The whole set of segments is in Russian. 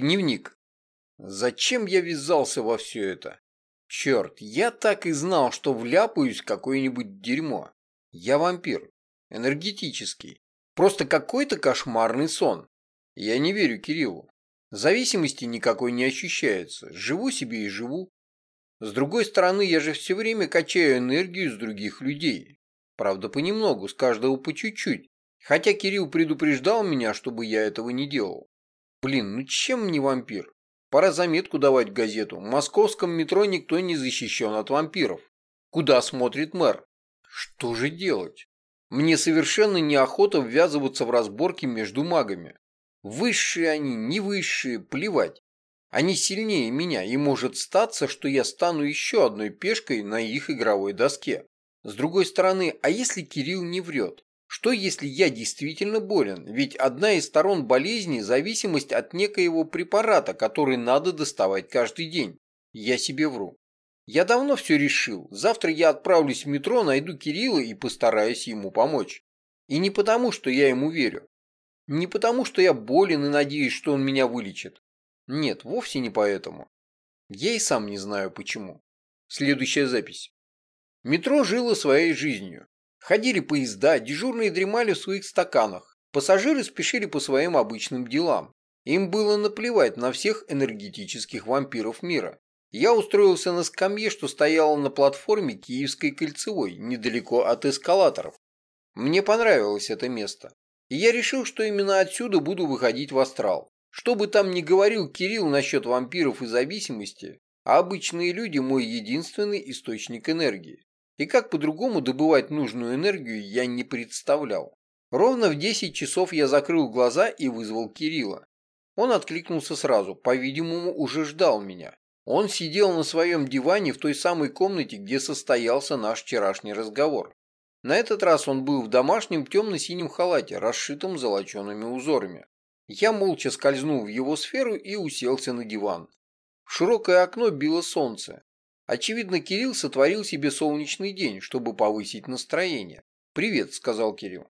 Дневник. Зачем я ввязался во все это? Черт, я так и знал, что вляпаюсь в какое-нибудь дерьмо. Я вампир. Энергетический. Просто какой-то кошмарный сон. Я не верю Кириллу. Зависимости никакой не ощущается. Живу себе и живу. С другой стороны, я же все время качаю энергию с других людей. Правда, понемногу, с каждого по чуть-чуть. Хотя Кирилл предупреждал меня, чтобы я этого не делал. Блин, ну чем не вампир? Пора заметку давать в газету. В московском метро никто не защищен от вампиров. Куда смотрит мэр? Что же делать? Мне совершенно неохота ввязываться в разборки между магами. Высшие они, не высшие, плевать. Они сильнее меня, и может статься, что я стану еще одной пешкой на их игровой доске. С другой стороны, а если Кирилл не врет? Что если я действительно болен? Ведь одна из сторон болезни – зависимость от некоего препарата, который надо доставать каждый день. Я себе вру. Я давно все решил. Завтра я отправлюсь в метро, найду Кирилла и постараюсь ему помочь. И не потому, что я ему верю. Не потому, что я болен и надеюсь, что он меня вылечит. Нет, вовсе не поэтому. Я и сам не знаю почему. Следующая запись. Метро жило своей жизнью. Ходили поезда, дежурные дремали в своих стаканах. Пассажиры спешили по своим обычным делам. Им было наплевать на всех энергетических вампиров мира. Я устроился на скамье, что стояла на платформе Киевской кольцевой, недалеко от эскалаторов. Мне понравилось это место. И я решил, что именно отсюда буду выходить в астрал. Что бы там ни говорил Кирилл насчет вампиров и зависимости, а обычные люди – мой единственный источник энергии. И как по-другому добывать нужную энергию я не представлял. Ровно в 10 часов я закрыл глаза и вызвал Кирилла. Он откликнулся сразу, по-видимому, уже ждал меня. Он сидел на своем диване в той самой комнате, где состоялся наш вчерашний разговор. На этот раз он был в домашнем темно-синем халате, расшитом золочеными узорами. Я молча скользнул в его сферу и уселся на диван. В широкое окно било солнце. Очевидно, Кирилл сотворил себе солнечный день, чтобы повысить настроение. «Привет», — сказал Кирилл.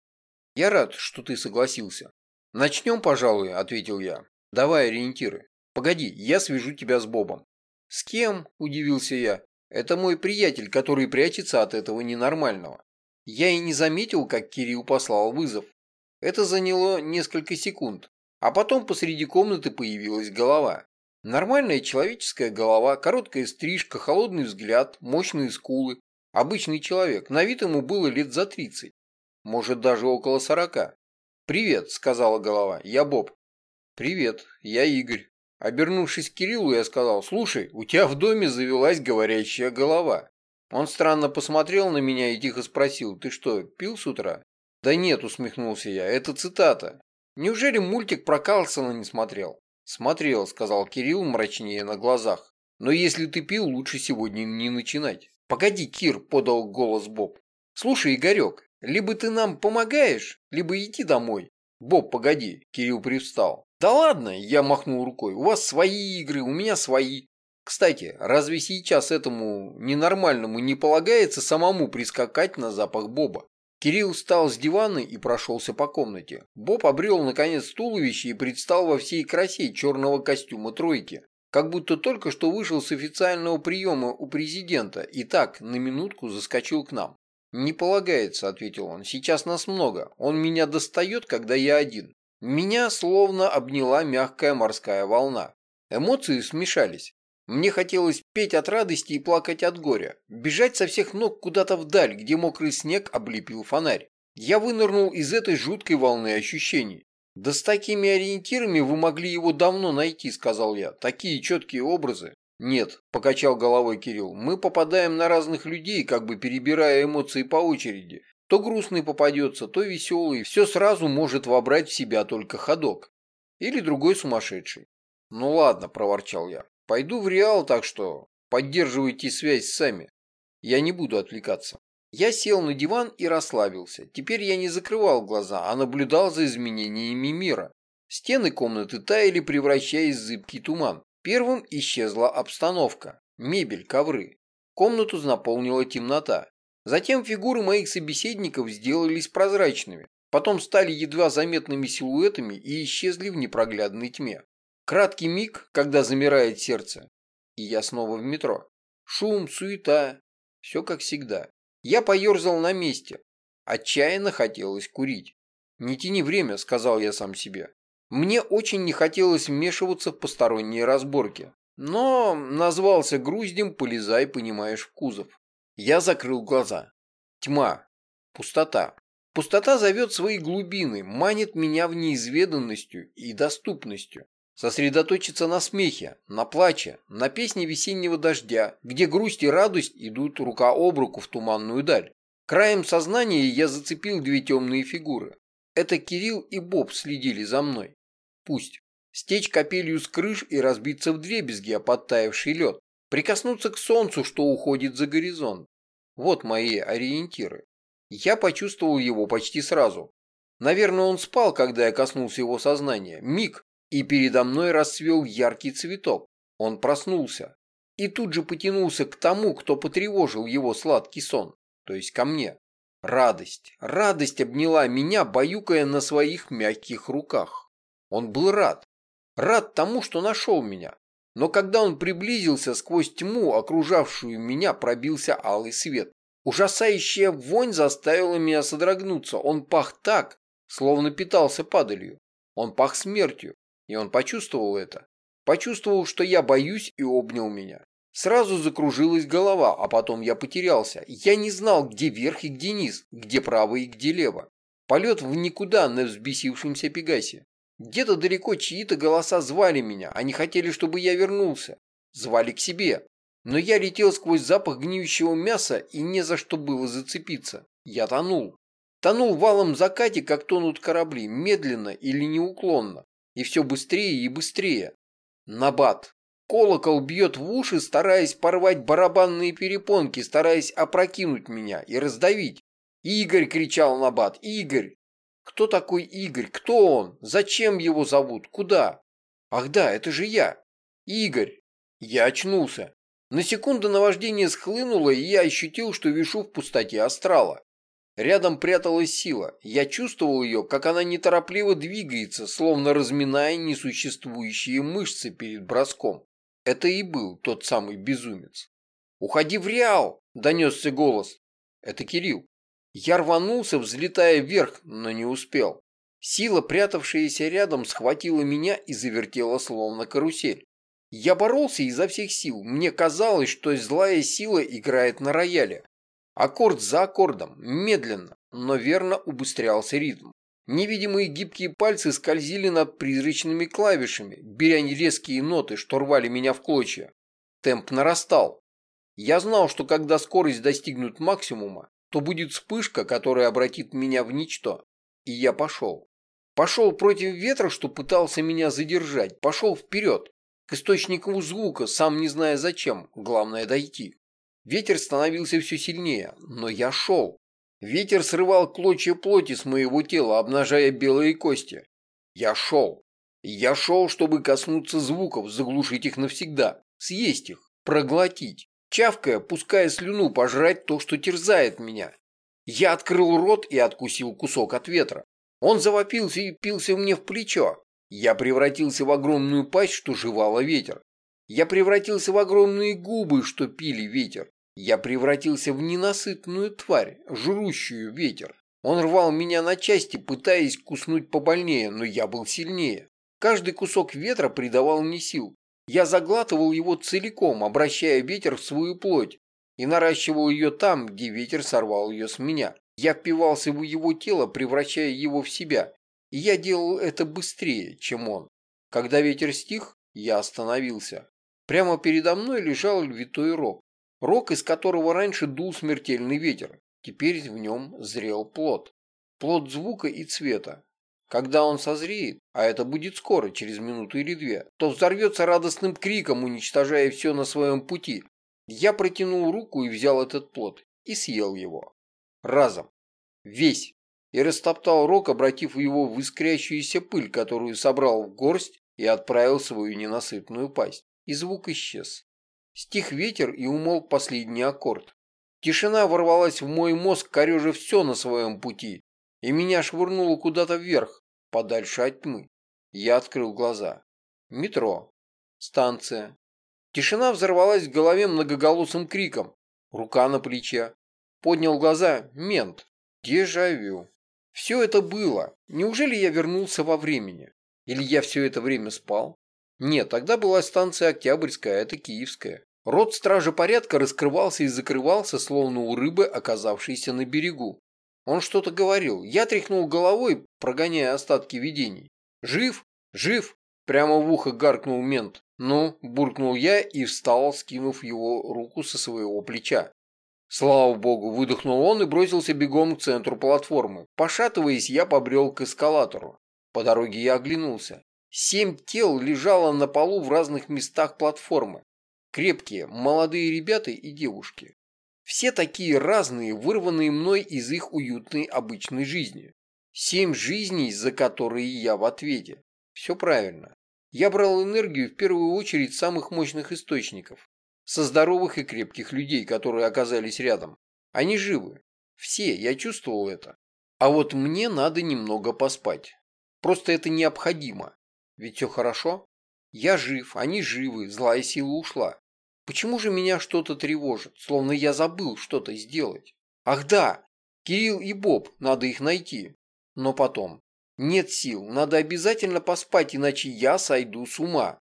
«Я рад, что ты согласился». «Начнем, пожалуй», — ответил я. «Давай ориентиры. Погоди, я свяжу тебя с Бобом». «С кем?» – удивился я. «Это мой приятель, который прячется от этого ненормального». Я и не заметил, как Кирилл послал вызов. Это заняло несколько секунд, а потом посреди комнаты появилась голова. Нормальная человеческая голова, короткая стрижка, холодный взгляд, мощные скулы. Обычный человек, на вид ему было лет за тридцать, может даже около сорока. «Привет», – сказала голова, – «я Боб». «Привет, я Игорь». Обернувшись к Кириллу, я сказал, «Слушай, у тебя в доме завелась говорящая голова». Он странно посмотрел на меня и тихо спросил, «Ты что, пил с утра?» «Да нет», усмехнулся я, «это цитата». «Неужели мультик про Карлсона не смотрел?» «Смотрел», сказал Кирилл мрачнее на глазах. «Но если ты пил, лучше сегодня не начинать». «Погоди, Кир», подал голос Боб. «Слушай, Игорек, либо ты нам помогаешь, либо иди домой». «Боб, погоди», Кирилл привстал. «Да ладно!» – я махнул рукой. «У вас свои игры, у меня свои. Кстати, разве сейчас этому ненормальному не полагается самому прискакать на запах Боба?» Кирилл встал с дивана и прошелся по комнате. Боб обрел, наконец, туловище и предстал во всей красе черного костюма тройки. Как будто только что вышел с официального приема у президента и так, на минутку, заскочил к нам. «Не полагается», — ответил он. «Сейчас нас много. Он меня достает, когда я один. Меня словно обняла мягкая морская волна. Эмоции смешались. Мне хотелось петь от радости и плакать от горя, бежать со всех ног куда-то вдаль, где мокрый снег облепил фонарь. Я вынырнул из этой жуткой волны ощущений. «Да с такими ориентирами вы могли его давно найти», — сказал я. «Такие четкие образы». «Нет», — покачал головой Кирилл, — «мы попадаем на разных людей, как бы перебирая эмоции по очереди. То грустный попадется, то веселый. Все сразу может вобрать в себя только ходок. Или другой сумасшедший. Ну ладно, проворчал я. Пойду в Реал, так что поддерживайте связь сами. Я не буду отвлекаться. Я сел на диван и расслабился. Теперь я не закрывал глаза, а наблюдал за изменениями мира. Стены комнаты таяли, превращаясь в зыбкий туман. Первым исчезла обстановка. Мебель, ковры. Комнату наполнила темнота. Затем фигуры моих собеседников сделались прозрачными, потом стали едва заметными силуэтами и исчезли в непроглядной тьме. Краткий миг, когда замирает сердце, и я снова в метро. Шум, суета, все как всегда. Я поерзал на месте. Отчаянно хотелось курить. «Не тяни время», — сказал я сам себе. Мне очень не хотелось вмешиваться в посторонние разборки. Но назвался груздем, полезай, понимаешь, в кузов. Я закрыл глаза. Тьма. Пустота. Пустота зовет свои глубины, манит меня в неизведанностью и доступностью. Сосредоточиться на смехе, на плаче, на песне весеннего дождя, где грусть и радость идут рука об руку в туманную даль. Краем сознания я зацепил две темные фигуры. Это Кирилл и Боб следили за мной. Пусть. Стечь капелью с крыш и разбиться в дребезги о подтаявший лед. Прикоснуться к солнцу, что уходит за горизонт. Вот мои ориентиры. Я почувствовал его почти сразу. Наверное, он спал, когда я коснулся его сознания. Миг, и передо мной расцвел яркий цветок. Он проснулся. И тут же потянулся к тому, кто потревожил его сладкий сон, то есть ко мне. Радость, радость обняла меня, баюкая на своих мягких руках. Он был рад. Рад тому, что нашел меня. Но когда он приблизился, сквозь тьму, окружавшую меня, пробился алый свет. Ужасающая вонь заставила меня содрогнуться. Он пах так, словно питался падалью. Он пах смертью, и он почувствовал это. Почувствовал, что я боюсь, и обнял меня. Сразу закружилась голова, а потом я потерялся. Я не знал, где верх и где низ, где право и где лево. Полет в никуда на взбесившемся Пегасе. Где-то далеко чьи-то голоса звали меня, они хотели, чтобы я вернулся. Звали к себе. Но я летел сквозь запах гниющего мяса и не за что было зацепиться. Я тонул. Тонул валом закате, как тонут корабли, медленно или неуклонно. И все быстрее и быстрее. Набат. Колокол бьет в уши, стараясь порвать барабанные перепонки, стараясь опрокинуть меня и раздавить. «Игорь!» — кричал Набат. «Игорь!» Кто такой Игорь? Кто он? Зачем его зовут? Куда? Ах да, это же я. Игорь. Я очнулся. На секунду наваждение схлынуло, и я ощутил, что вишу в пустоте астрала. Рядом пряталась сила. Я чувствовал ее, как она неторопливо двигается, словно разминая несуществующие мышцы перед броском. Это и был тот самый безумец. «Уходи в Реал!» – донесся голос. Это Кирилл. Я рванулся, взлетая вверх, но не успел. Сила, прятавшаяся рядом, схватила меня и завертела словно карусель. Я боролся изо всех сил. Мне казалось, что злая сила играет на рояле. Аккорд за аккордом, медленно, но верно убыстрялся ритм. Невидимые гибкие пальцы скользили над призрачными клавишами, беря резкие ноты, что рвали меня в клочья. Темп нарастал. Я знал, что когда скорость достигнет максимума, то будет вспышка, которая обратит меня в ничто. И я пошел. Пошел против ветра, что пытался меня задержать. Пошел вперед, к источнику звука, сам не зная зачем. Главное дойти. Ветер становился все сильнее, но я шел. Ветер срывал клочья плоти с моего тела, обнажая белые кости. Я шел. Я шел, чтобы коснуться звуков, заглушить их навсегда, съесть их, проглотить, чавкая, пуская слюну, пожрать то, что терзает меня. Я открыл рот и откусил кусок от ветра. Он завопился и пился мне в плечо. Я превратился в огромную пасть, что жевала ветер. Я превратился в огромные губы, что пили ветер. Я превратился в ненасытную тварь, жрущую ветер. Он рвал меня на части, пытаясь куснуть побольнее, но я был сильнее. Каждый кусок ветра придавал мне сил. Я заглатывал его целиком, обращая ветер в свою плоть, и наращивал ее там, где ветер сорвал ее с меня. Я впивался в его тело, превращая его в себя, и я делал это быстрее, чем он. Когда ветер стих, я остановился. Прямо передо мной лежал львитой рог. Рог, из которого раньше дул смертельный ветер. Теперь в нем зрел плод. Плод звука и цвета. Когда он созреет, а это будет скоро, через минуту или две, то взорвется радостным криком, уничтожая все на своем пути. Я протянул руку и взял этот плод и съел его. Разом. Весь. И растоптал рог, обратив его в искрящуюся пыль, которую собрал в горсть и отправил свою ненасытную пасть. И звук исчез. Стих ветер и умолк последний аккорд. Тишина ворвалась в мой мозг, корежа все на своем пути, и меня швырнуло куда-то вверх, подальше от тьмы. Я открыл глаза. Метро. Станция. Тишина взорвалась в голове многоголосым криком. Рука на плече. Поднял глаза. Мент. Дежавю. Все это было. Неужели я вернулся во времени? Или я все это время спал? Нет, тогда была станция Октябрьская, а это Киевская. Рот стража порядка раскрывался и закрывался, словно у рыбы, оказавшейся на берегу. Он что-то говорил. Я тряхнул головой, прогоняя остатки видений. «Жив? Жив?» Прямо в ухо гаркнул мент. «Ну?» – буркнул я и встал, скинув его руку со своего плеча. Слава богу, выдохнул он и бросился бегом к центру платформы. Пошатываясь, я побрел к эскалатору. По дороге я оглянулся. Семь тел лежало на полу в разных местах платформы. Крепкие, молодые ребята и девушки. Все такие разные, вырванные мной из их уютной обычной жизни. Семь жизней, за которые я в ответе. Все правильно. Я брал энергию в первую очередь самых мощных источников. Со здоровых и крепких людей, которые оказались рядом. Они живы. Все, я чувствовал это. А вот мне надо немного поспать. Просто это необходимо. Ведь все хорошо. Я жив, они живы, злая сила ушла. Почему же меня что-то тревожит, словно я забыл что-то сделать? Ах да, Кирилл и Боб, надо их найти. Но потом. Нет сил, надо обязательно поспать, иначе я сойду с ума.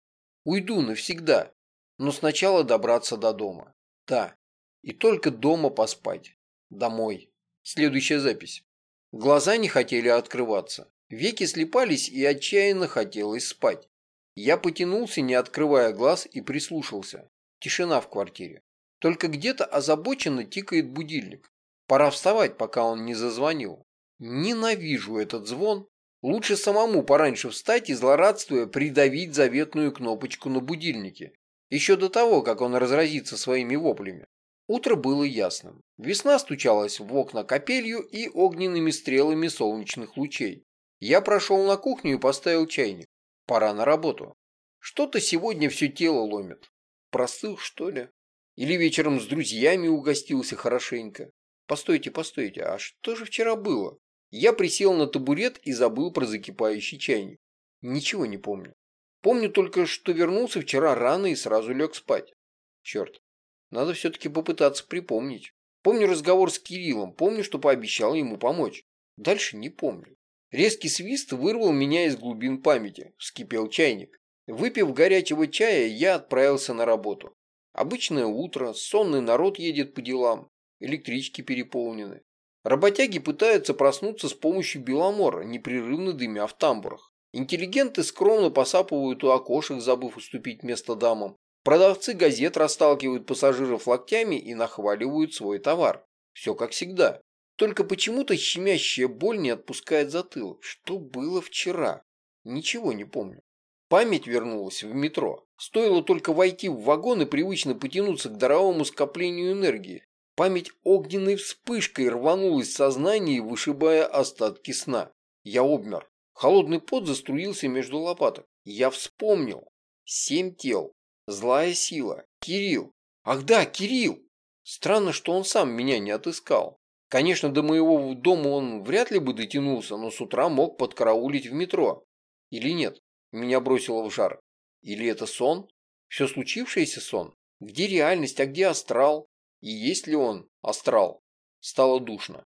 Уйду навсегда. Но сначала добраться до дома. Да, и только дома поспать. Домой. Следующая запись. Глаза не хотели открываться. Веки слепались и отчаянно хотелось спать. Я потянулся, не открывая глаз, и прислушался. Тишина в квартире. Только где-то озабоченно тикает будильник. Пора вставать, пока он не зазвонил. Ненавижу этот звон. Лучше самому пораньше встать и злорадствуя придавить заветную кнопочку на будильнике. Еще до того, как он разразится своими воплями. Утро было ясным. Весна стучалась в окна капелью и огненными стрелами солнечных лучей. Я прошел на кухню и поставил чайник. Пора на работу. Что-то сегодня все тело ломит. Простыл, что ли? Или вечером с друзьями угостился хорошенько? Постойте, постойте, а что же вчера было? Я присел на табурет и забыл про закипающий чайник. Ничего не помню. Помню только, что вернулся вчера рано и сразу лег спать. Черт, надо все-таки попытаться припомнить. Помню разговор с Кириллом, помню, что пообещал ему помочь. Дальше не помню. Резкий свист вырвал меня из глубин памяти. Вскипел чайник. Выпив горячего чая, я отправился на работу. Обычное утро, сонный народ едет по делам, электрички переполнены. Работяги пытаются проснуться с помощью беломора, непрерывно дымя в тамбурах. Интеллигенты скромно посапывают у окошек, забыв уступить место дамам. Продавцы газет расталкивают пассажиров локтями и нахваливают свой товар. Все как всегда. Только почему-то щемящая боль не отпускает затылок. Что было вчера? Ничего не помню. Память вернулась в метро. Стоило только войти в вагон и привычно потянуться к даровому скоплению энергии. Память огненной вспышкой рванулась в сознание, вышибая остатки сна. Я обмер. Холодный пот заструился между лопаток. Я вспомнил. Семь тел. Злая сила. Кирилл. Ах да, Кирилл! Странно, что он сам меня не отыскал. Конечно, до моего дома он вряд ли бы дотянулся, но с утра мог подкараулить в метро. Или нет? Меня бросило в жар. Или это сон? Все случившееся сон? Где реальность, а где астрал? И есть ли он, астрал? Стало душно.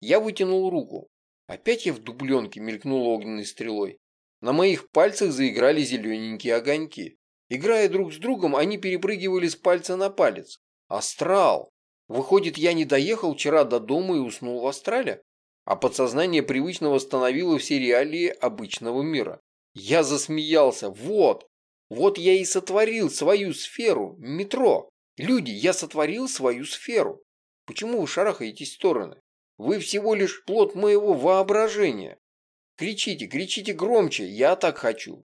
Я вытянул руку. Опять я в дубленке мелькнула огненной стрелой. На моих пальцах заиграли зелененькие огоньки. Играя друг с другом, они перепрыгивали с пальца на палец. Астрал! Выходит, я не доехал вчера до дома и уснул в астрале? А подсознание привычно восстановило все реалии обычного мира. Я засмеялся. Вот! Вот я и сотворил свою сферу, метро. Люди, я сотворил свою сферу. Почему вы шарахаетесь в стороны? Вы всего лишь плод моего воображения. Кричите, кричите громче, я так хочу.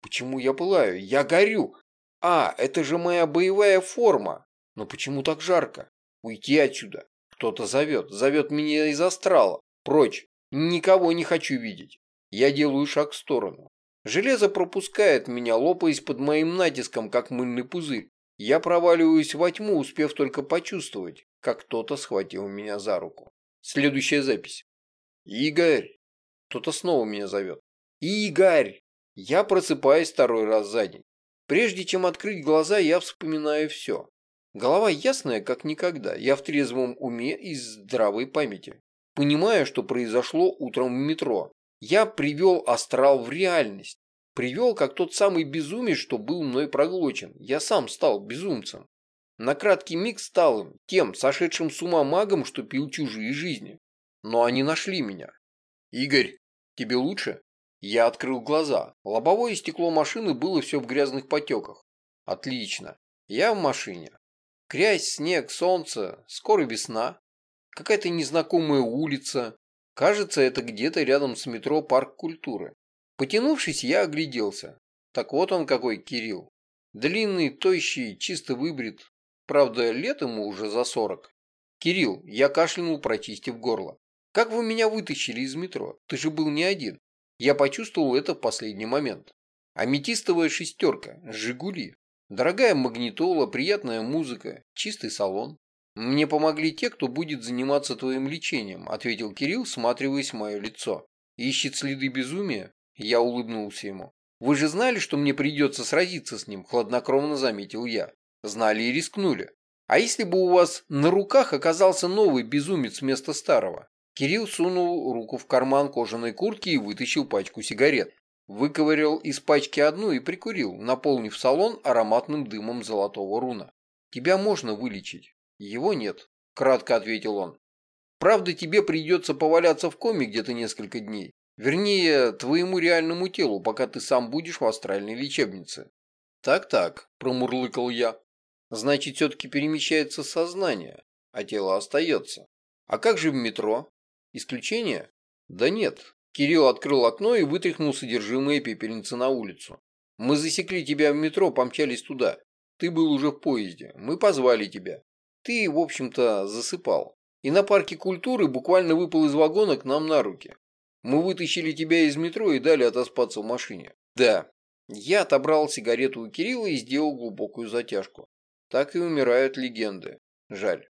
Почему я пылаю? Я горю. А, это же моя боевая форма. Но почему так жарко? Уйти отсюда. Кто-то зовет. Зовет меня из астрала. Прочь. Никого не хочу видеть. Я делаю шаг в сторону. Железо пропускает меня, лопаясь под моим натиском, как мыльный пузырь. Я проваливаюсь во тьму, успев только почувствовать, как кто-то схватил меня за руку. Следующая запись. «Игорь!» Кто-то снова меня зовет. «Игорь!» Я просыпаюсь второй раз за день. Прежде чем открыть глаза, я вспоминаю все. Голова ясная, как никогда. Я в трезвом уме и здравой памяти. Понимаю, что произошло утром в метро. Я привел астрал в реальность. Привел, как тот самый безумец, что был мной проглочен. Я сам стал безумцем. На краткий миг стал им, тем, сошедшим с ума магом, что пил чужие жизни. Но они нашли меня. «Игорь, тебе лучше?» Я открыл глаза. Лобовое стекло машины было все в грязных потеках. Отлично. Я в машине. Грязь, снег, солнце, скоро весна. Какая-то незнакомая улица. Кажется, это где-то рядом с метро парк культуры. Потянувшись, я огляделся. Так вот он какой, Кирилл. Длинный, тощий, чисто выбрит. Правда, лет ему уже за сорок. Кирилл, я кашлянул, прочистив горло. Как вы меня вытащили из метро? Ты же был не один. Я почувствовал это в последний момент. Аметистовая шестерка, Жигули. Дорогая магнитола, приятная музыка, чистый салон. Мне помогли те, кто будет заниматься твоим лечением, ответил Кирилл, всматриваясь в мое лицо. Ищет следы безумия? Я улыбнулся ему. Вы же знали, что мне придется сразиться с ним, хладнокровно заметил я. Знали и рискнули. А если бы у вас на руках оказался новый безумец вместо старого? Кирилл сунул руку в карман кожаной куртки и вытащил пачку сигарет. Выковырял из пачки одну и прикурил, наполнив салон ароматным дымом золотого руна. «Тебя можно вылечить. Его нет», – кратко ответил он. «Правда, тебе придется поваляться в коме где-то несколько дней. Вернее, твоему реальному телу, пока ты сам будешь в астральной лечебнице». «Так-так», – промурлыкал я. «Значит, все-таки перемещается сознание, а тело остается. А как же в метро? Исключение? Да нет, Кирилл открыл окно и вытряхнул содержимое пепельницы на улицу. «Мы засекли тебя в метро, помчались туда. Ты был уже в поезде. Мы позвали тебя. Ты, в общем-то, засыпал. И на парке культуры буквально выпал из вагона к нам на руки. Мы вытащили тебя из метро и дали отоспаться в машине. Да. Я отобрал сигарету у Кирилла и сделал глубокую затяжку. Так и умирают легенды. Жаль.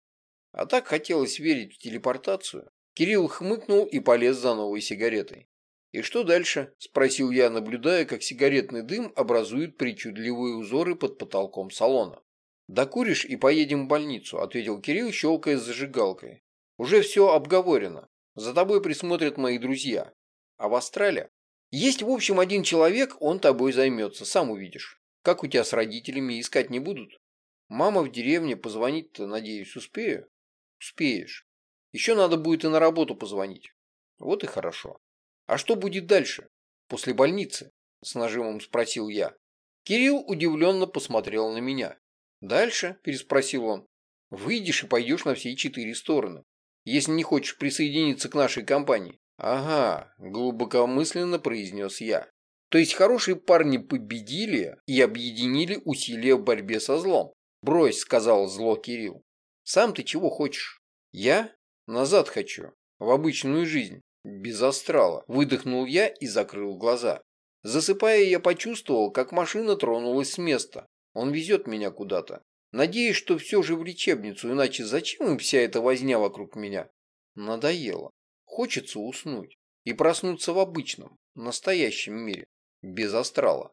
А так хотелось верить в телепортацию. Кирилл хмыкнул и полез за новой сигаретой. «И что дальше?» – спросил я, наблюдая, как сигаретный дым образует причудливые узоры под потолком салона. «Докуришь и поедем в больницу», – ответил Кирилл, щелкая зажигалкой. «Уже все обговорено. За тобой присмотрят мои друзья. А в Астрале? Есть, в общем, один человек, он тобой займется, сам увидишь. Как у тебя с родителями искать не будут? Мама в деревне, позвонить-то, надеюсь, успею?» «Успеешь. Еще надо будет и на работу позвонить. Вот и хорошо. А что будет дальше? После больницы? С нажимом спросил я. Кирилл удивленно посмотрел на меня. Дальше? Переспросил он. Выйдешь и пойдешь на все четыре стороны. Если не хочешь присоединиться к нашей компании. Ага, глубокомысленно произнес я. То есть хорошие парни победили и объединили усилия в борьбе со злом. Брось, сказал зло Кирилл. Сам ты чего хочешь? Я? Назад хочу. В обычную жизнь. Без астрала. Выдохнул я и закрыл глаза. Засыпая, я почувствовал, как машина тронулась с места. Он везет меня куда-то. Надеюсь, что все же в лечебницу, иначе зачем им вся эта возня вокруг меня? Надоело. Хочется уснуть и проснуться в обычном, настоящем мире, без астрала.